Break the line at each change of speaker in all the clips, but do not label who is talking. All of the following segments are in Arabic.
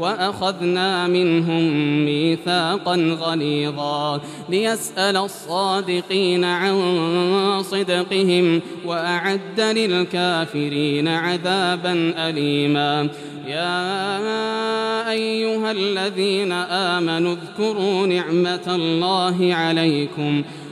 وأخذنا منهم ميثاقا غليظا ليسأل الصادقين عن صدقهم وأعد للكافرين عذابا أليما. يا أيها الذين آمنوا اذكروا نعمة الله عليكم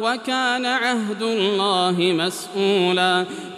وكان عهد الله مسؤولا.